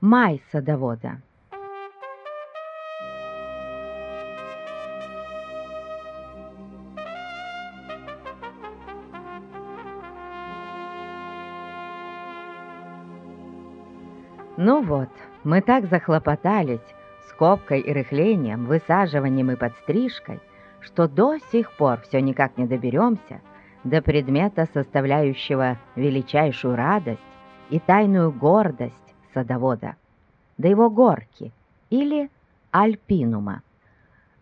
Май садовода. Ну вот, мы так захлопотались скобкой и рыхлением, высаживанием и подстрижкой, что до сих пор все никак не доберемся до предмета, составляющего величайшую радость и тайную гордость садовода, до его горки или альпинума.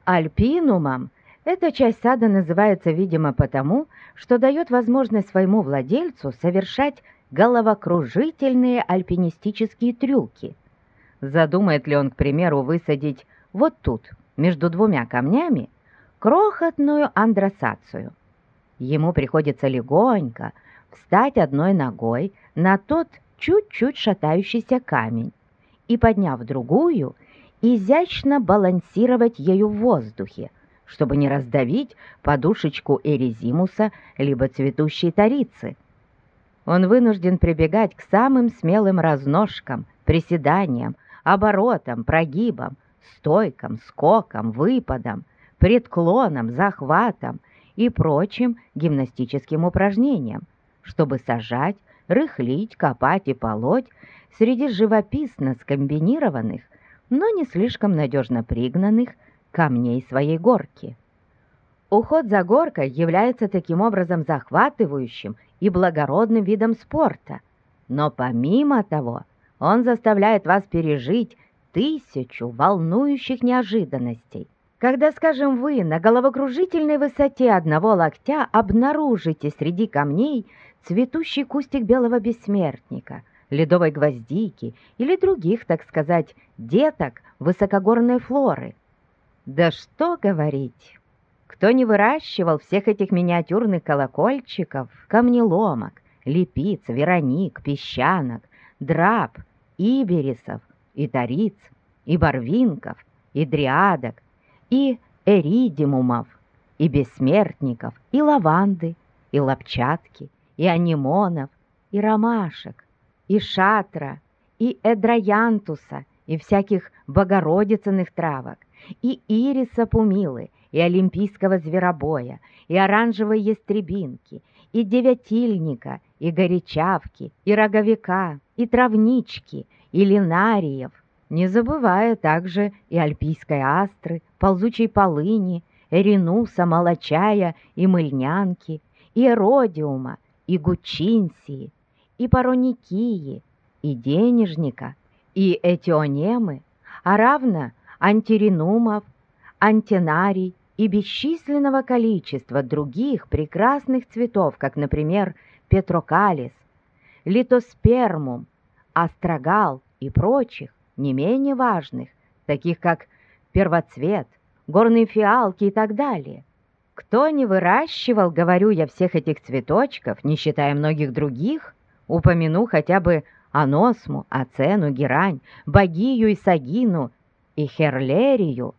Альпинумом эта часть сада называется, видимо, потому, что дает возможность своему владельцу совершать головокружительные альпинистические трюки. Задумает ли он, к примеру, высадить вот тут, между двумя камнями, крохотную андросацию? Ему приходится легонько встать одной ногой на тот чуть-чуть шатающийся камень и, подняв другую, изящно балансировать ею в воздухе, чтобы не раздавить подушечку эризимуса либо цветущей тарицы. Он вынужден прибегать к самым смелым разножкам, приседаниям, оборотам, прогибам, стойкам, скокам, выпадам, предклонам, захватам и прочим гимнастическим упражнениям, чтобы сажать рыхлить, копать и полоть среди живописно скомбинированных, но не слишком надежно пригнанных камней своей горки. Уход за горкой является таким образом захватывающим и благородным видом спорта, но помимо того он заставляет вас пережить тысячу волнующих неожиданностей. Когда, скажем, вы на головокружительной высоте одного локтя обнаружите среди камней цветущий кустик белого бессмертника, ледовой гвоздики или других, так сказать, деток высокогорной флоры. Да что говорить! Кто не выращивал всех этих миниатюрных колокольчиков, камнеломок, липиц, вероник, песчанок, драп, иберисов, и тариц, и барвинков, и дриадок, и эридимумов, и бессмертников, и лаванды, и лапчатки, и анимонов, и ромашек, и шатра, и эдроянтуса, и всяких богородицыных травок, и ириса пумилы, и олимпийского зверобоя, и оранжевой ястребинки, и девятильника, и горячавки, и роговика, и травнички, и линариев, не забывая также и альпийской астры, ползучей полыни, эринуса, молочая и мыльнянки, и эродиума, и гучинсии, и пароникии, и денежника, и этионемы, а равно антиринумов, антенарий и бесчисленного количества других прекрасных цветов, как, например, петрокалис, литоспермум, астрагал и прочих, не менее важных, таких как первоцвет, горные фиалки и так далее. Кто не выращивал, говорю я, всех этих цветочков, не считая многих других, упомяну хотя бы аносму, ацену, герань, богию и сагину и херлерию,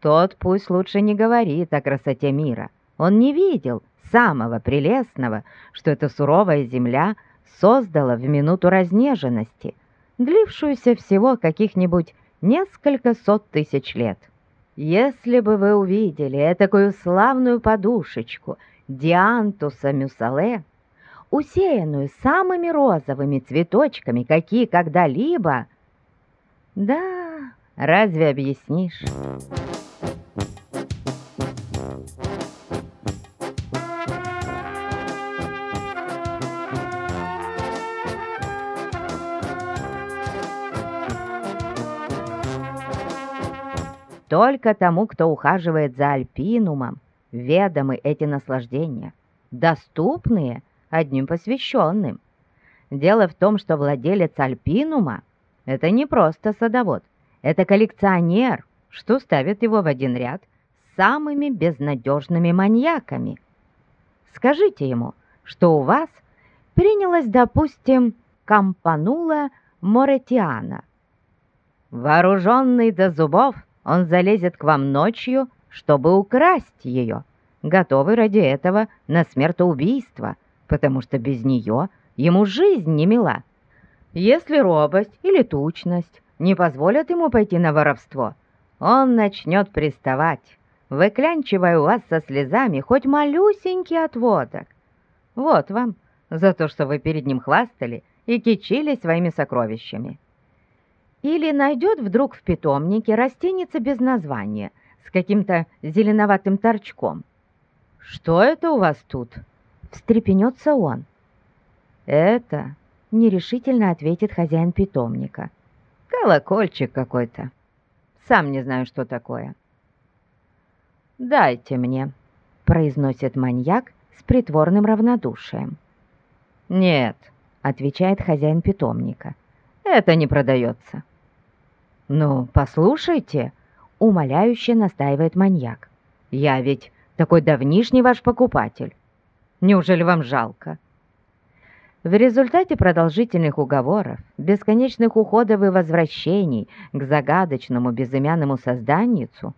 тот пусть лучше не говорит о красоте мира. Он не видел самого прелестного, что эта суровая земля создала в минуту разнеженности, длившуюся всего каких-нибудь несколько сот тысяч лет. Если бы вы увидели такую славную подушечку Диантуса мюсале, усеянную самыми розовыми цветочками, какие когда-либо... Да, разве объяснишь? Только тому, кто ухаживает за альпинумом, ведомы эти наслаждения, доступные одним посвященным. Дело в том, что владелец альпинума — это не просто садовод, это коллекционер, что ставит его в один ряд с самыми безнадежными маньяками. Скажите ему, что у вас принялась, допустим, кампанула моретиана. Вооруженный до зубов — он залезет к вам ночью, чтобы украсть ее, готовый ради этого на смертоубийство, потому что без нее ему жизнь не мила. Если робость или тучность не позволят ему пойти на воровство, он начнет приставать, выклянчивая у вас со слезами хоть малюсенький отводок. Вот вам за то, что вы перед ним хвастали и кичили своими сокровищами. Или найдет вдруг в питомнике растеница без названия с каким-то зеленоватым торчком. «Что это у вас тут?» — встрепенется он. «Это...» — нерешительно ответит хозяин питомника. «Колокольчик какой-то. Сам не знаю, что такое». «Дайте мне», — произносит маньяк с притворным равнодушием. «Нет», — отвечает хозяин питомника, — «это не продается». «Ну, послушайте», — умоляюще настаивает маньяк. «Я ведь такой давнишний ваш покупатель. Неужели вам жалко?» В результате продолжительных уговоров, бесконечных уходов и возвращений к загадочному безымянному созданницу,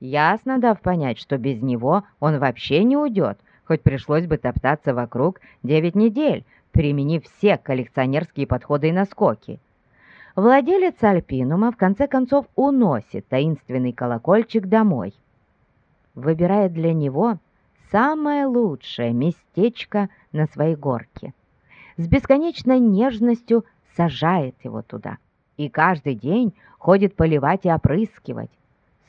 ясно дав понять, что без него он вообще не уйдет, хоть пришлось бы топтаться вокруг девять недель, применив все коллекционерские подходы и наскоки. Владелец Альпинума в конце концов уносит таинственный колокольчик домой. Выбирает для него самое лучшее местечко на своей горке. С бесконечной нежностью сажает его туда. И каждый день ходит поливать и опрыскивать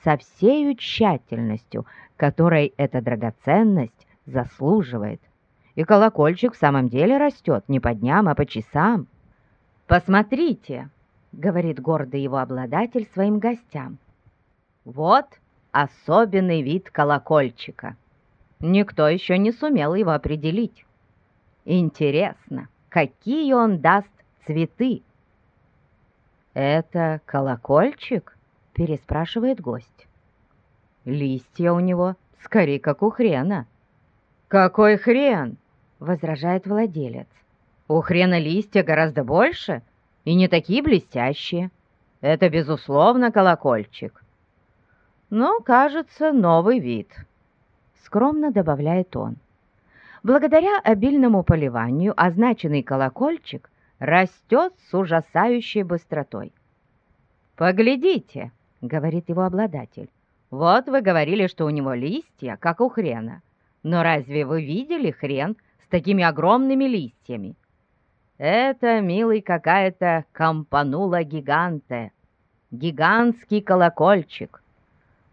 со всею тщательностью, которой эта драгоценность заслуживает. И колокольчик в самом деле растет не по дням, а по часам. «Посмотрите!» — говорит гордый его обладатель своим гостям. «Вот особенный вид колокольчика. Никто еще не сумел его определить. Интересно, какие он даст цветы?» «Это колокольчик?» — переспрашивает гость. «Листья у него скорее как у хрена». «Какой хрен?» — возражает владелец. «У хрена листья гораздо больше и не такие блестящие. Это, безусловно, колокольчик». «Но, кажется, новый вид», — скромно добавляет он. Благодаря обильному поливанию означенный колокольчик растет с ужасающей быстротой. «Поглядите», — говорит его обладатель, — «вот вы говорили, что у него листья, как у хрена. Но разве вы видели хрен с такими огромными листьями? Это, милый, какая-то компанула гиганте, гигантский колокольчик.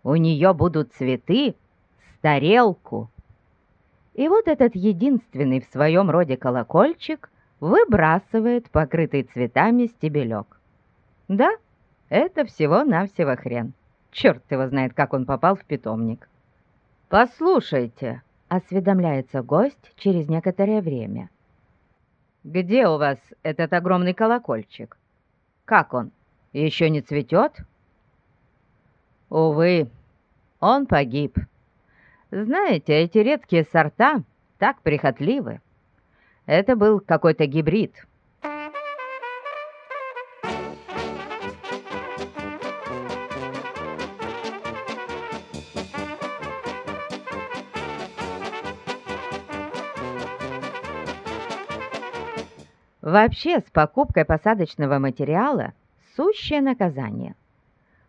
У нее будут цветы с тарелку. И вот этот единственный в своем роде колокольчик выбрасывает покрытый цветами стебелек. Да, это всего-навсего хрен. Черт его знает, как он попал в питомник. «Послушайте», осведомляется гость через некоторое время. «Где у вас этот огромный колокольчик? Как он, еще не цветет?» «Увы, он погиб. Знаете, эти редкие сорта так прихотливы. Это был какой-то гибрид, Вообще, с покупкой посадочного материала сущее наказание.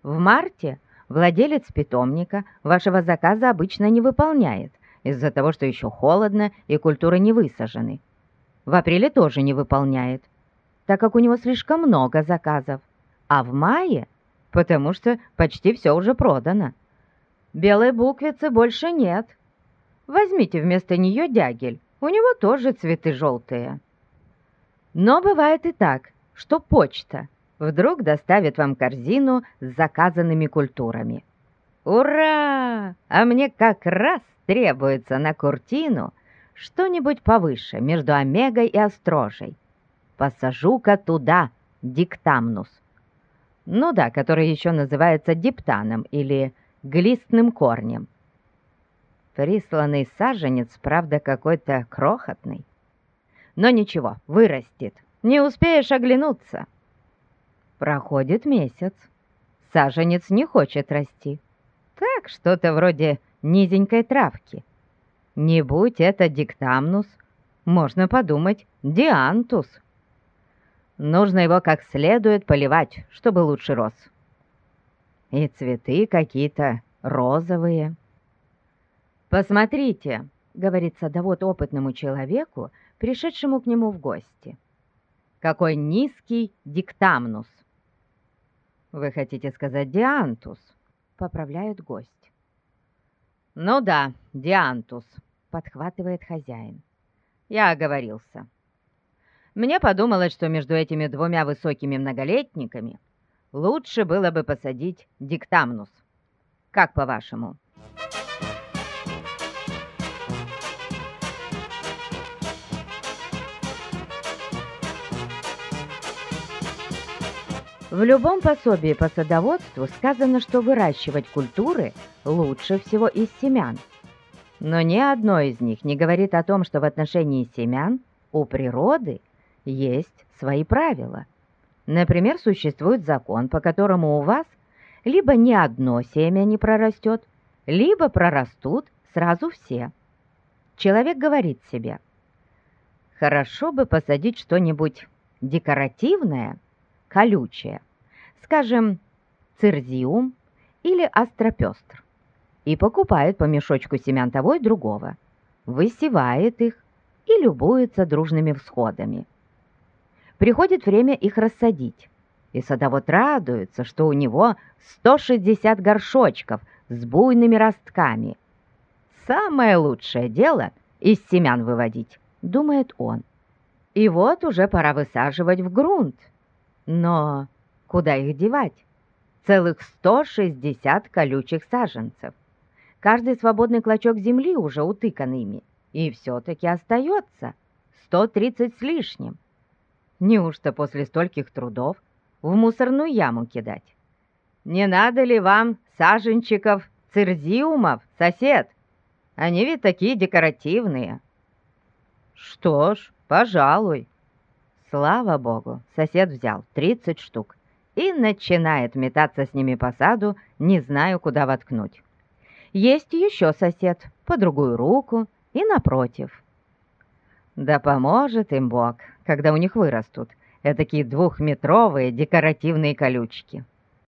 В марте владелец питомника вашего заказа обычно не выполняет из-за того, что еще холодно и культуры не высажены. В апреле тоже не выполняет, так как у него слишком много заказов. А в мае, потому что почти все уже продано. Белой буквицы больше нет. Возьмите вместо нее дягель, у него тоже цветы желтые. Но бывает и так, что почта вдруг доставит вам корзину с заказанными культурами. Ура! А мне как раз требуется на куртину что-нибудь повыше, между омегой и острожей. Посажу-ка туда диктамнус. Ну да, который еще называется диптаном или глистным корнем. Присланный саженец, правда, какой-то крохотный. Но ничего, вырастет. Не успеешь оглянуться. Проходит месяц. Саженец не хочет расти. Так, что-то вроде низенькой травки. Не будь это диктамнус, можно подумать диантус. Нужно его как следует поливать, чтобы лучше рос. И цветы какие-то розовые. «Посмотрите», — говорит садовод опытному человеку, пришедшему к нему в гости. «Какой низкий диктамнус!» «Вы хотите сказать диантус?» — поправляет гость. «Ну да, диантус», — подхватывает хозяин. «Я оговорился. Мне подумалось, что между этими двумя высокими многолетниками лучше было бы посадить диктамнус. Как по-вашему?» В любом пособии по садоводству сказано, что выращивать культуры лучше всего из семян. Но ни одно из них не говорит о том, что в отношении семян у природы есть свои правила. Например, существует закон, по которому у вас либо ни одно семя не прорастет, либо прорастут сразу все. Человек говорит себе, хорошо бы посадить что-нибудь декоративное – колючее, скажем, цирзиум или астропестр, и покупает по мешочку семян того и другого, высевает их и любуется дружными всходами. Приходит время их рассадить, и садовод радуется, что у него 160 горшочков с буйными ростками. Самое лучшее дело из семян выводить, думает он. И вот уже пора высаживать в грунт, но куда их девать? Целых 160 колючих саженцев. Каждый свободный клочок земли уже утыкан ими. И все-таки остается 130 с лишним. Неужто после стольких трудов в мусорную яму кидать? Не надо ли вам саженчиков цирзиумов, сосед? Они ведь такие декоративные. Что ж, пожалуй. Слава богу, сосед взял 30 штук и начинает метаться с ними по саду, не знаю, куда воткнуть. Есть еще сосед по другую руку и напротив. Да поможет им Бог, когда у них вырастут такие двухметровые декоративные колючки.